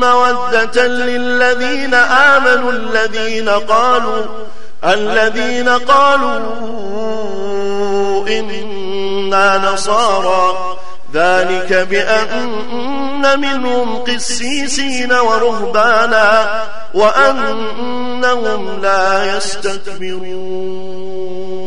مودة للذين آمنوا الذين قالوا الذين قالوا إنا نصارى. ذلك بأن منهم قسيسين ورهبانا وأنهم لا يستكبرون.